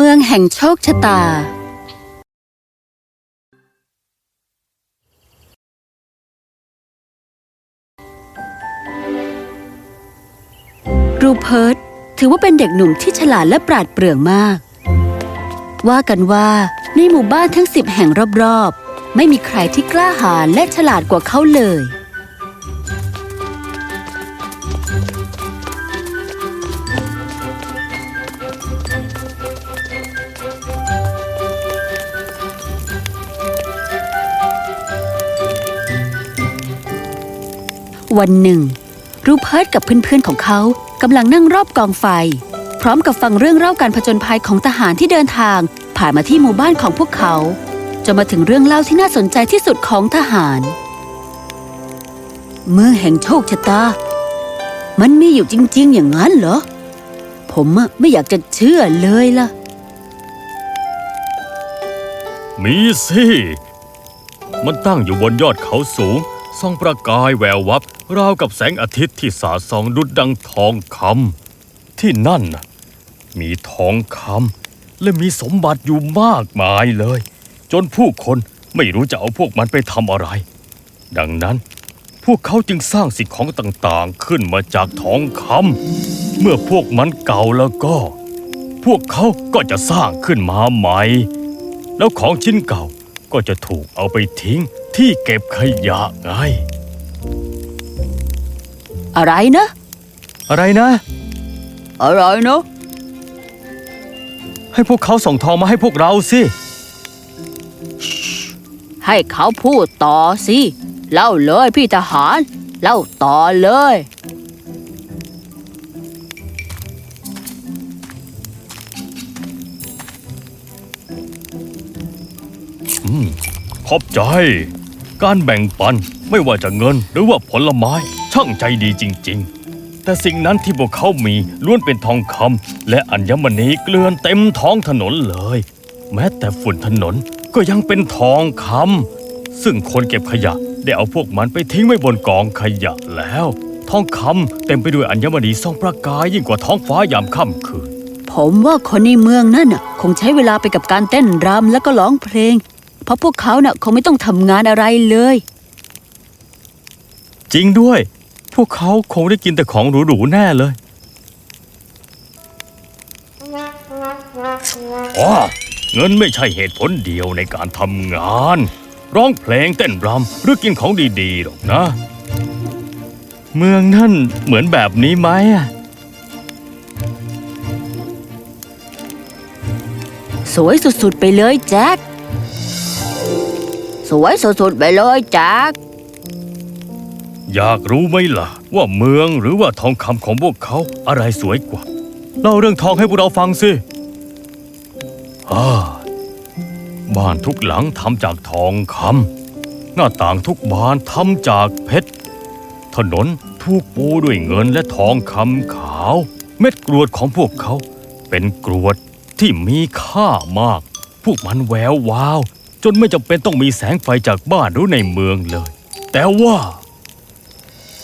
มืองแห่งโชคชะตา รูเพิร์ตถือว่าเป็นเด็กหนุ่มที่ฉลาดและปราดเปรื่องมาก ว่ากันว่าในหมู่บ้านทั้งสิบแห่งรอบๆ ไม่มีใครที่กล้าหาญและฉลาดกว่าเขาเลย วันหนึ่ง รูเพิร์ตกับเพื่อนๆของเขากำลังนั่งรอบกองไฟ พร้อมกับฟังเรื่องเล่าการผจญภัยของทหารที่เดินทาง ผ่านมาที่หมู่บ้านของพวกเขาจนมาถึงเรื่องเล่าที่น่าสนใจที่สุดของทหารเมือแห่งโชคชะตา มันมีอยู่จริง ๆ อย่างนั้นเหรอ ผมไม่อยากจะเชื่อเลยล่ะ มีสิ มันตั้งอยู่บนยอดเขาสูงส่องประกายแวววับ ราวกับแสงอาทิตย์ที่สาดส่องดุดดังทองคำที่นั่นน่ะมีทองคำและมีสมบัติอยู่มากมายเลย จนผู้คนไม่รู้จะเอาพวกมันไปทำอะไร ดังนั้นพวกเขาจึงสร้างสิ่งของต่างๆขึ้นมาจากทองคำเมื่อพวกมันเก่าแล้วก็ พวกเขาก็จะสร้างขึ้นมาใหม่ แล้วของชิ้นเก่าก็จะถูกเอาไปทิ้งที่เก็บขยะไง อะไรนะ อะไรนะ อะไรเนาะให้พวกเขาส่งทองมาให้พวกเราสิ ให้เขาพูดต่อสิ เล่าเลยพี่ทหาร เล่าต่อเลย ขอบใจ การแบ่งปันไม่ว่าจะเงินหรือว่าผลไม้ ช่างใจดีจริง ๆ แต่สิ่งนั้นที่พวกเขามีล้วนเป็นทองคำและอัญมณีเกลื่อนเต็มท้องถนนเลย แม้แต่ฝุ่นถนนก็ยังเป็นทองคำซึ่งคนเก็บขยะได้เอาพวกมันไปทิ้งไว้บนกองขยะแล้ว ทองคำเต็มไปด้วยอัญมณีส่องประกายยิ่งกว่าท้องฟ้ายามค่ำคืน ผมว่าคนในเมืองนั่นน่ะ คงใช้เวลาไปกับการเต้นรำแล้วก็ร้องเพลง เพราะพวกเขาน่ะคงไม่ต้องทำงานอะไรเลย จริงด้วย พวกเขาคงได้กินแต่ของหรูๆแน่เลยอ๋อเงินไม่ใช่เหตุผลเดียวในการทำงาน ร้องเพลงเต้นรำหรือกินของดีๆหรอกนะ เมืองนั่นเหมือนแบบนี้ไหมอะสวยสุดๆไปเลยแจ็ค สวยสุดๆไปเลยแจ็ค อยากรู้ไหมล่ะ ว่าเมืองหรือว่าทองคำของพวกเขาอะไรสวยกว่า เล่าเรื่องทองให้พวกเราฟังสิอ่าบ้านทุกหลังทำจากทองคำหน้าต่างทุกบานทำจากเพชร ถนนถูกปูด้วยเงินและทองคำขาว เม็ดกรวดของพวกเขา เป็นกรวดที่มีค่ามาก พวกมันแวววาว จนไม่จำเป็นต้องมีแสงไฟจากบ้านหรือในเมืองเลย แต่ว่า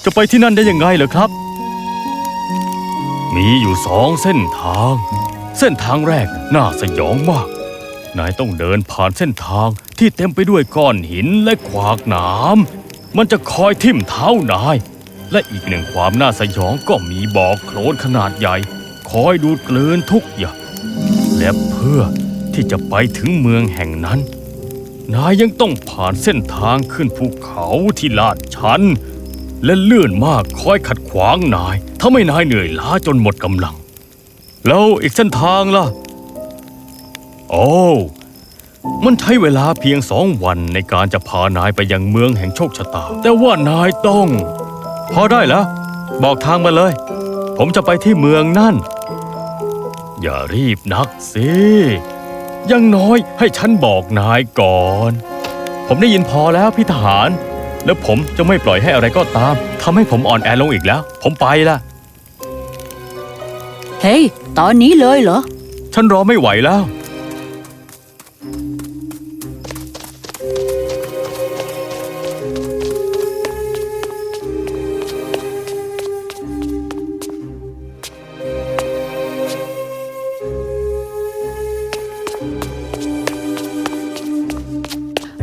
จะไปที่นั่นได้ยังไงเหรอครับ มีอยู่สองเส้นทาง เส้นทางแรกน่าสยองมาก นายต้องเดินผ่านเส้นทางที่เต็มไปด้วยก้อนหินและขวากหนามมันจะคอยทิ่มเท้านาย และอีกหนึ่งความน่าสยองก็มีบ่อโคลนขนาดใหญ่ คอยดูดกลืนทุกอย่างและเพื่อที่จะไปถึงเมืองแห่งนั้น นายยังต้องผ่านเส้นทางขึ้นภูเขาที่ลาดชัน และเลื่อนมากคอยขัดขวางนายทำให้นายเหนื่อยล้าจนหมดกำลัง แล้วอีกเส้นทางล่ะ โอ้มันใช้เวลาเพียงสองวันในการจะพานายไปยังเมืองแห่งโชคชะตา แต่ว่านายต้อง พอได้แล้ว บอกทางมาเลย ผมจะไปที่เมืองนั่น อย่ารีบนักสิยังน้อยให้ฉันบอกนายก่อน ผมได้ยินพอแล้วพี่ทหาร แล้วผมจะไม่ปล่อยให้อะไรก็ตามทำให้ผมอ่อนแอลงอีกแล้ว ผมไปละเฮ้ย ตอนนี้เลยเหรอ ฉันรอไม่ไหวแล้ว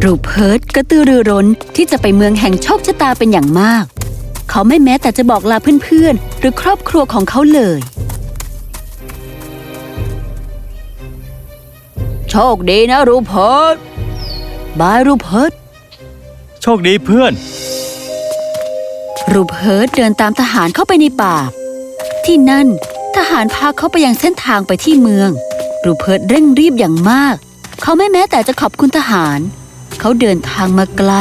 รูเพิร์ต กระตือรือร้นที่จะไปเมืองแห่งโชคชะตาเป็นอย่างมาก เขาไม่แม้แต่จะบอกลาเพื่อนๆ หรือครอบครัวของเขาเลย โชคดีนะรูเพิร์ตบายรูเพิร์ตโชคดีเพื่อน รูเพิร์ตเดินตามทหารเข้าไปในป่า ที่นั่นทหารพาเขาไปยังเส้นทางไปที่เมือง รูเพิร์ตเร่งรีบอย่างมาก เขาไม่แม้แต่จะขอบคุณทหาร เขาเดินทางมาไกล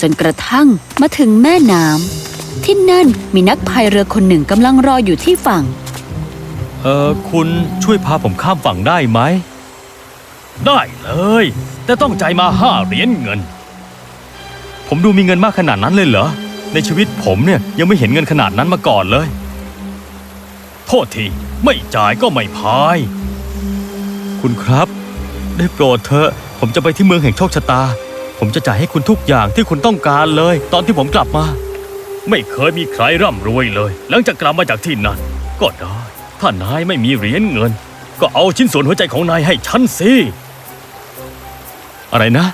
จนกระทั่งมาถึงแม่น้ำที่นั่นมีนักพายเรือคนหนึ่งกำลังรออยู่ที่ฝั่ง เออคุณช่วยพาผมข้ามฝั่งได้ไหม ได้เลย แต่ต้องจ่ายมาห้าเหรียญเงิน ผมดูมีเงินมากขนาดนั้นเลยเหรอ ในชีวิตผมเนี่ยยังไม่เห็นเงินขนาดนั้นมาก่อนเลย โทษที ไม่จ่ายก็ไม่พาย คุณครับ ได้โปรดเถอะ ผมจะไปที่เมืองแห่งโชคชะตา ผมจะจ่ายให้คุณทุกอย่างที่คุณต้องการเลย ตอนที่ผมกลับมา ไม่เคยมีใครร่ำรวยเลย หลังจากกลับมาจากที่นั่น ก็ได้ ถ้านายไม่มีเหรียญเงิน ก็เอาชิ้นส่วนหัวใจของนายให้ฉันสิ อะไรนะ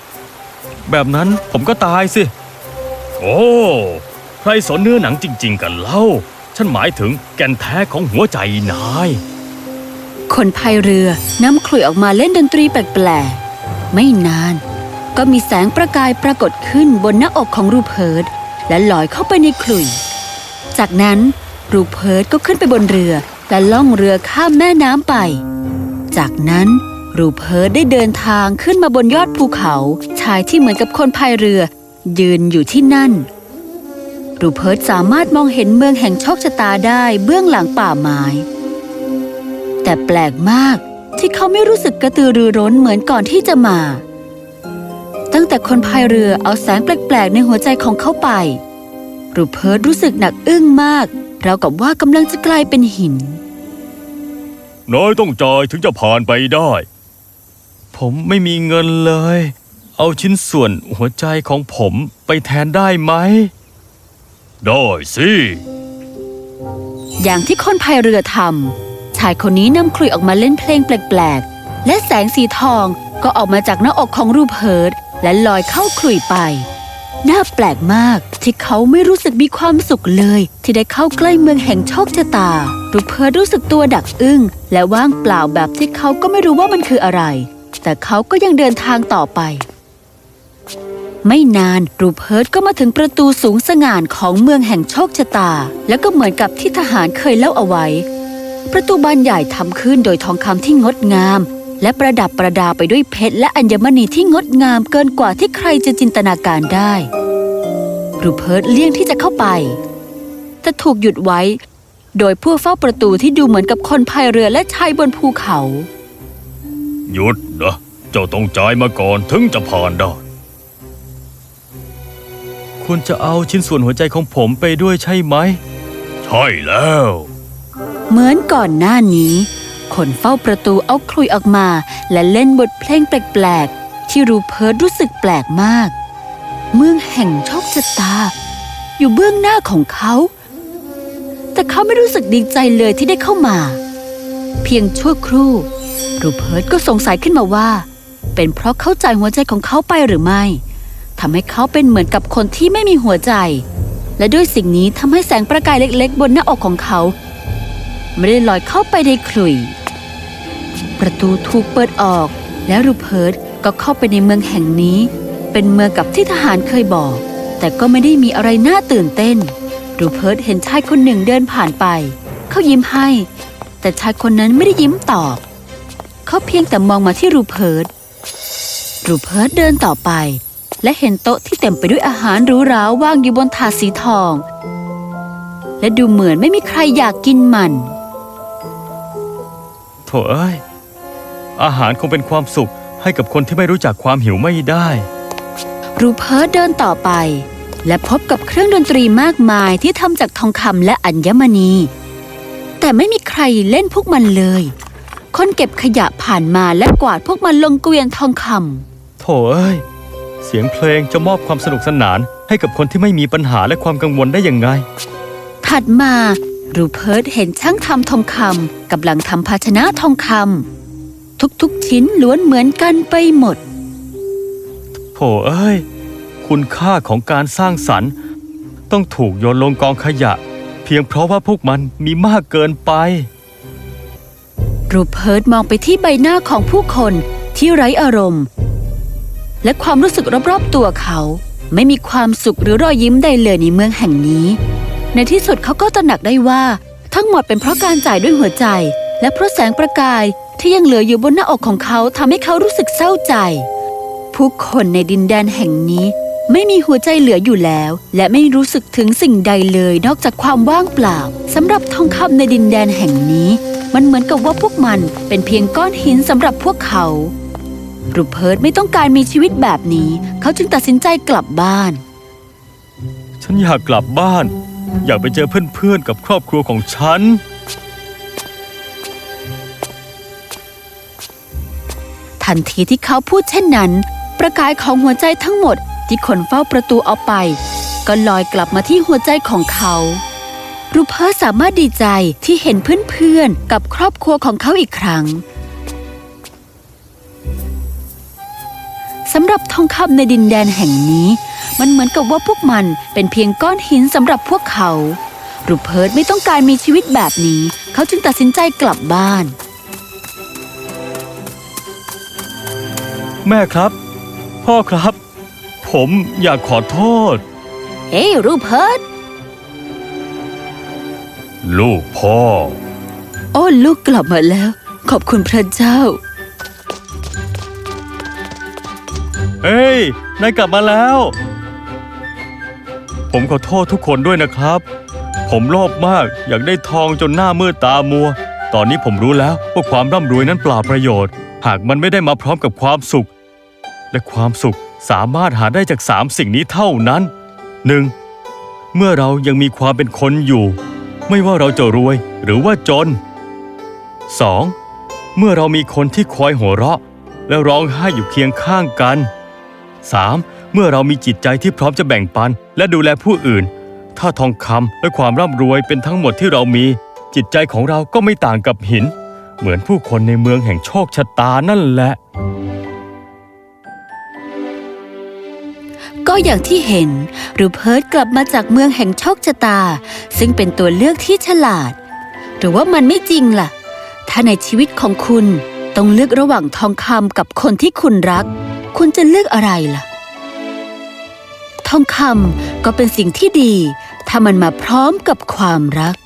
แบบนั้นผมก็ตายสิ โอ้ ใครสนเนื้อหนังจริง ๆ กันเล่า ฉันหมายถึงแก่นแท้ของหัวใจนาย คนพายเรือน้ำขลุ่ยออกมาเล่นดนตรีแปลกๆ ไม่นาน ก็มีแสงประกายปรากฏขึ้นบนหน้าอกของรูเพิร์ตและลอยเข้าไปในขลุ่ย จากนั้นรูเพิร์ตก็ขึ้นไปบนเรือ และล่องเรือข้ามแม่น้ำไป จากนั้นรูเพิร์ตได้เดินทางขึ้นมาบนยอดภูเขา ชายที่เหมือนกับคนพายเรือ ยืนอยู่ที่นั่น รูเพิร์ตสามารถมองเห็นเมืองแห่งโชคชะตาได้เบื้องหลังป่าไม้ แต่แปลกมาก ที่เขาไม่รู้สึกกระตือรือร้นเหมือนก่อนที่จะมา ตั้งแต่คนพายเรือเอาแสงแปลกๆในหัวใจของเขาไปรูเพิร์ตรู้สึกหนักอึ้งมากราวกับว่ากำลังจะกลายเป็นหิน น้อยต้องจ่ายถึงจะผ่านไปได้ ผมไม่มีเงินเลย เอาชิ้นส่วนหัวใจของผมไปแทนได้ไหม ได้สิ อย่างที่คนพายเรือทำ ชายคนนี้นำคลุยออกมาเล่นเพลงแปลกๆ และแสงสีทองก็ออกมาจากหน้าอกของรูเพิร์ตและลอยเข้าคลุยไป น่าแปลกมากที่เขาไม่รู้สึกมีความสุขเลย ที่ได้เข้าใกล้เมืองแห่งโชคชะตา รูเพิร์ตรู้สึกตัวดักอึ้ง และว่างเปล่าแบบที่เขาก็ไม่รู้ว่ามันคืออะไร แต่เขาก็ยังเดินทางต่อไป ไม่นานรูเพิร์ตก็มาถึงประตูสูงสง่านของเมืองแห่งโชคชะตา แล้วก็เหมือนกับที่ทหารเคยเล่าเอาไว้ ประตูบานใหญ่ทำขึ้นโดยทองคำที่งดงาม และประดับประดาไปด้วยเพชรและอัญมณีที่งดงามเกินกว่าที่ใครจะจินตนาการได้รูเพิร์ตเลี่ยงที่จะเข้าไป แต่ถูกหยุดไว้ โดยผู้เฝ้าประตูที่ดูเหมือนกับคนพายเรือและชายบนภูเขา หยุดนะเจ้าต้องจ่ายมาก่อนถึงจะผ่านได้คุณจะเอาชิ้นส่วนหัวใจของผมไปด้วยใช่ไหม ใช่แล้ว เหมือนก่อนหน้านี้ คนเฝ้าประตูเอาคลุยออกมา และเล่นบทเพลงแปลกๆ ที่รูเพิร์ตรู้สึกแปลกมาก เมืองแห่งโชคชะตา อยู่เบื้องหน้าของเขา แต่เขาไม่รู้สึกดีใจเลยที่ได้เข้ามา เพียงชั่วครู่ รูเพิร์ตก็สงสัยขึ้นมาว่า เป็นเพราะเข้าใจหัวใจของเขาไปหรือไม่ทำให้เขาเป็นเหมือนกับคนที่ไม่มีหัวใจ และด้วยสิ่งนี้ทำให้แสงประกายเล็กๆ บนหน้าอกของเขา ไม่ได้ลอยเข้าไปในขลุ่ย ประตูถูกเปิดออก แล้วรูเพิร์ตก็เข้าไปในเมืองแห่งนี้ เป็นเมืองกับที่ทหารเคยบอก แต่ก็ไม่ได้มีอะไรน่าตื่นเต้น รูเพิร์ตเห็นชายคนหนึ่งเดินผ่านไป เขายิ้มให้ แต่ชายคนนั้นไม่ได้ยิ้มตอบ เขาเพียงแต่มองมาที่รูเพิร์ตรูเพิร์ตเดินต่อไป และเห็นโต๊ะที่เต็มไปด้วยอาหารหรูหราวางอยู่บนถาดสีทอง และดูเหมือนไม่มีใครอยากกินมัน โถเอ้ย อาหารคงเป็นความสุขให้กับคนที่ไม่รู้จักความหิวไม่ได้ รูเพิร์ตเดินต่อไป และพบกับเครื่องดนตรีมากมายที่ทำจากทองคำและอัญมณี แต่ไม่มีใครเล่นพวกมันเลย คนเก็บขยะผ่านมาและกวาดพวกมันลงเกวียนทองคโถเอ้ย เสียงเพลงจะมอบความสนุกสนานให้กับคนที่ไม่มีปัญหาและความกังวลได้ยังไงำถัดมา รูเพิร์ตเห็นช่างทำทองคำกำลังทำภาชนะทองคำทุกๆชิ้นล้วนเหมือนกันไปหมดทโถเอ้ย คุณค่าของการสร้างสรรค์ ต้องถูกโยนลงกองขยะ เพียงเพราะว่าพวกมันมีมากเกินไป รูเพิร์ตมองไปที่ใบหน้าของผู้คนที่ไร้อารมณ์ และความรู้สึกรอบๆตัวเขา ไม่มีความสุขหรือรอยยิ้มใดเลยในเมืองแห่งนี้ ในที่สุดเขาก็ตระหนักได้ว่า ทั้งหมดเป็นเพราะการจ่ายด้วยหัวใจ และเพราะแสงประกายที่ยังเหลืออยู่บนหน้าอกของเขาทำให้เขารู้สึกเศร้าใจ ผู้คนในดินแดนแห่งนี้ ไม่มีหัวใจเหลืออยู่แล้ว และไม่รู้สึกถึงสิ่งใดเลยนอกจากความว่างเปล่าสำหรับทองคำในดินแดนแห่งนี้ มันเหมือนกับว่าพวกมันเป็นเพียงก้อนหินสำหรับพวกเขารูเพิร์ตไม่ต้องการมีชีวิตแบบนี้ เขาจึงตัดสินใจกลับบ้าน ฉันอยากกลับบ้าน อยากไปเจอเพื่อนๆกับครอบครัวของฉัน ทันทีที่เขาพูดเช่นนั้น ประกายของหัวใจทั้งหมดที่คนเฝ้าประตูเอาไป ก็ลอยกลับมาที่หัวใจของเขารูเพิร์สามารถดีใจที่เห็นเพื่อนๆ กับครอบครัวของเขาอีกครั้งสำหรับทองคำในดินแดนแห่งนี้ มันเหมือนกับว่าพวกมันเป็นเพียงก้อนหินสำหรับพวกเขารูเพิร์ตไม่ต้องการมีชีวิตแบบนี้ เขาจึงตัดสินใจกลับบ้าน แม่ครับ พ่อครับ ผมอยากขอโทษ เฮ้ยรูเพิร์ตลูกพ่อ โอ้ลูกกลับมาแล้ว ขอบคุณพระเจ้า เฮ้ยนายกลับมาแล้ว ผมขอโทษทุกคนด้วยนะครับ ผมโลภมากอยากได้ทองจนหน้ามืดตามัว ตอนนี้ผมรู้แล้วว่าความร่ำรวยนั้นเปล่าประโยชน์ หากมันไม่ได้มาพร้อมกับความสุข และความสุขสามารถหาได้จากสามสิ่งนี้เท่านั้น 1. เมื่อเรายังมีความเป็นคนอยู่ ไม่ว่าเราจะรวยหรือว่าจน 2. เมื่อเรามีคนที่คอยหัวเราะ และร้องไห้อยู่เคียงข้างกัน 3. เมื่อเรามีจิตใจที่พร้อมจะแบ่งปัน และดูแลผู้อื่น ถ้าทองคำและความร่ำรวยเป็นทั้งหมดที่เรามี จิตใจของเราก็ไม่ต่างกับหิน เหมือนผู้คนในเมืองแห่งโชคชะตานั่นแหละ ก็อย่างที่เห็นรูเพิร์ตกลับมาจากเมืองแห่งโชคชะตา ซึ่งเป็นตัวเลือกที่ฉลาด หรือว่ามันไม่จริงล่ะ ถ้าในชีวิตของคุณต้องเลือกระหว่างทองคำกับคนที่คุณรัก คุณจะเลือกอะไรล่ะ ทองคำก็เป็นสิ่งที่ดี ถ้ามันมาพร้อมกับความรัก